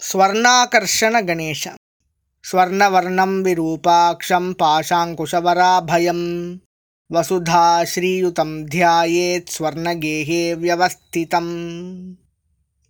स्वर्णाकर्षणगणेश। स्वर्णवर्णं विरूपाक्षं पाशाङ्कुशवराभयं वसुधा श्रीयुतं ध्यायेत्स्वर्णगेहे व्यवस्थितम्।